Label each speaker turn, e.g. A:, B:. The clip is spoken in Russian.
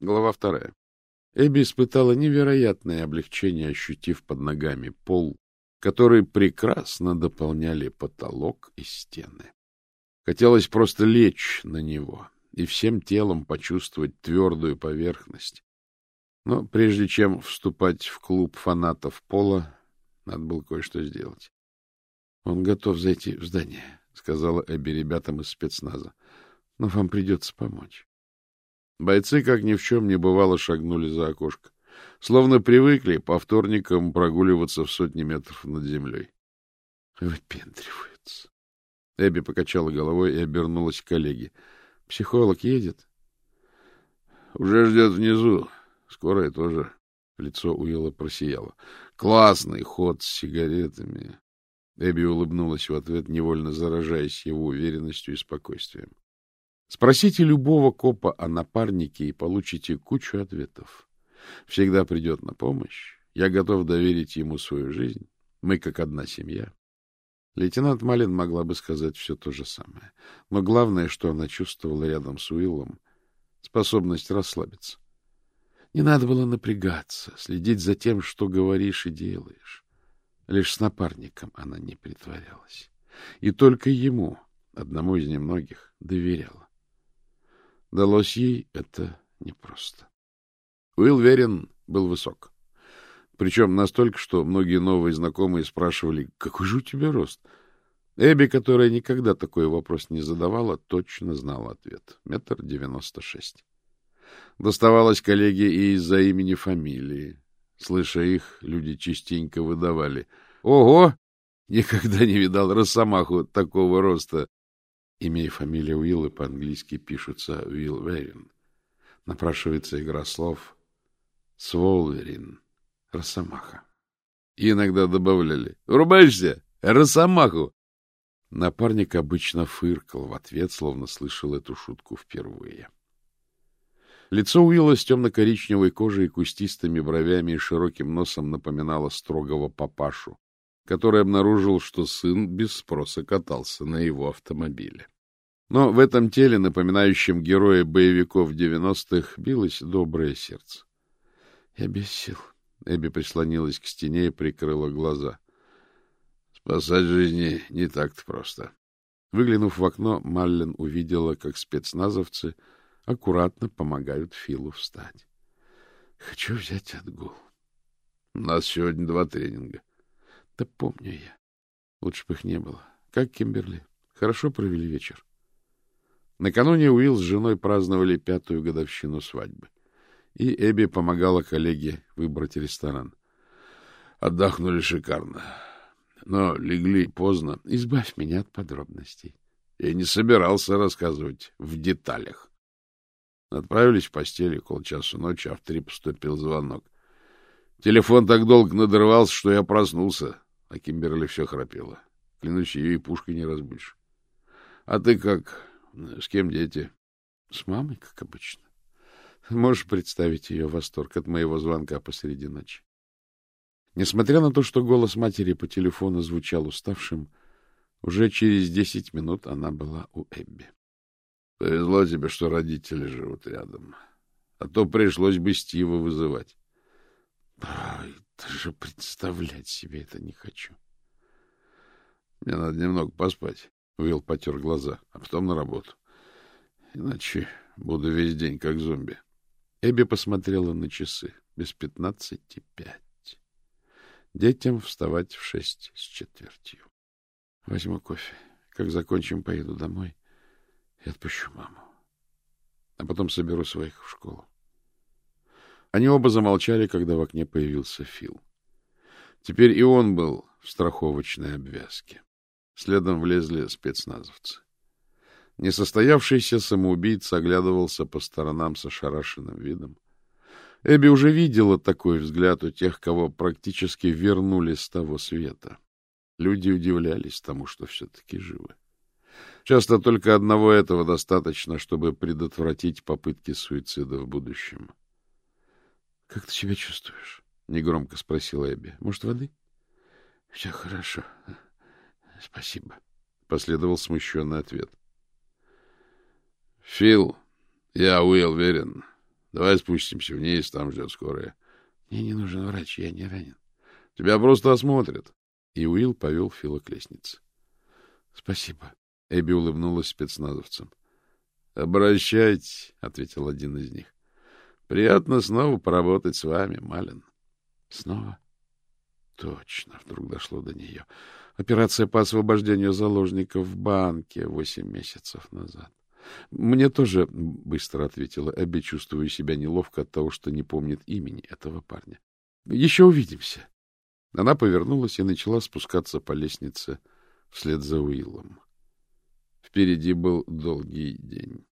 A: Глава вторая. Эбби испытала невероятное облегчение, ощутив под ногами пол, который прекрасно дополняли потолок и стены. Хотелось просто лечь на него и всем телом почувствовать твердую поверхность. Но прежде чем вступать в клуб фанатов пола, надо было кое-что сделать. — Он готов зайти в здание, — сказала Эбби ребятам из спецназа. — Но вам придется помочь. Бойцы, как ни в чем не бывало, шагнули за окошко. Словно привыкли по вторникам прогуливаться в сотни метров над землей. Выпендриваются. Эбби покачала головой и обернулась к коллеге. — Психолог едет? — Уже ждет внизу. Скоро и тоже. Лицо Уилла просияло. — Классный ход с сигаретами. Эбби улыбнулась в ответ, невольно заражаясь его уверенностью и спокойствием. Спросите любого копа о напарнике и получите кучу ответов. Всегда придет на помощь. Я готов доверить ему свою жизнь. Мы как одна семья. Лейтенант Малин могла бы сказать все то же самое. Но главное, что она чувствовала рядом с Уиллом, способность расслабиться. Не надо было напрягаться, следить за тем, что говоришь и делаешь. Лишь с напарником она не притворялась. И только ему, одному из немногих, доверяла. Далось ей это непросто. Уилл Верин был высок. Причем настолько, что многие новые знакомые спрашивали, какой же у тебя рост? Эбби, которая никогда такой вопрос не задавала, точно знала ответ. Метр девяносто шесть. Доставалось коллеге и из-за имени фамилии. Слыша их, люди частенько выдавали. «Ого! Никогда не видал росомаху такого роста!» Имя и фамилия Уилла по-английски пишутся Уилл Верин. Напрашивается игра слов «Сволверин», «Росомаха». И иногда добавляли «Рубаешься? Росомаху!» Напарник обычно фыркал в ответ, словно слышал эту шутку впервые. Лицо Уилла с темно-коричневой кожей, кустистыми бровями и широким носом напоминало строгого папашу, который обнаружил, что сын без спроса катался на его автомобиле. Но в этом теле, напоминающем героя боевиков девяностых, билось доброе сердце. — Я без сил. Эбби прислонилась к стене и прикрыла глаза. — Спасать жизни не так-то просто. Выглянув в окно, Маллен увидела, как спецназовцы — аккуратно помогают Филу встать. Хочу взять отгул. У нас сегодня два тренинга. Да помню я. Лучше бы их не было. Как Кимберли? Хорошо провели вечер. Накануне Уилл с женой праздновали пятую годовщину свадьбы. И Эбби помогала коллеге выбрать ресторан. Отдохнули шикарно. Но легли поздно. Избавь меня от подробностей. Я не собирался рассказывать в деталях. Отправились в постели около часу ночи, а в три поступил звонок. Телефон так долго надрывался, что я проснулся, а Кимберли все храпела. Клянусь, ее и пушкой не разбудишь. А ты как? С кем дети? С мамой, как обычно. Можешь представить ее восторг от моего звонка посреди ночи. Несмотря на то, что голос матери по телефону звучал уставшим, уже через десять минут она была у Эбби. Повезло тебе, что родители живут рядом. А то пришлось бы Стива вызывать. Даже представлять себе это не хочу. Мне надо немного поспать. Уилл потер глаза, а потом на работу. Иначе буду весь день как зомби. Эбби посмотрела на часы. Без пятнадцати пять. Детям вставать в шесть с четвертью. Возьму кофе. Как закончим, поеду домой. — и отпущу маму. А потом соберу своих в школу. Они оба замолчали, когда в окне появился Фил. Теперь и он был в страховочной обвязке. Следом влезли спецназовцы. Несостоявшийся самоубийца оглядывался по сторонам с ошарашенным видом. Эбби уже видела такой взгляд у тех, кого практически вернули с того света. Люди удивлялись тому, что все-таки живы. Часто только одного этого достаточно, чтобы предотвратить попытки суицида в будущем. — Как ты себя чувствуешь? — негромко спросила Эбби. — Может, воды? — Все хорошо. Спасибо. Последовал смущенный ответ. — Фил, я Уилл Верин. Давай спустимся вниз, там ждет скорая.
B: — Мне не нужен врач, я не ранен.
A: — Тебя просто осмотрят. И Уилл повел Фила к лестнице.
B: — Спасибо.
A: Эбби улыбнулась спецназовцам. — Обращайтесь, — ответил один из них. — Приятно снова поработать с вами, Малин.
B: — Снова? Точно, вдруг дошло до нее. Операция по освобождению заложников в банке восемь месяцев назад. Мне тоже, — быстро ответила Эбби, чувствуя себя неловко от того, что не помнит имени этого парня. — Еще увидимся. Она повернулась и начала спускаться по лестнице вслед за Уиллом. Впереди был долгий день.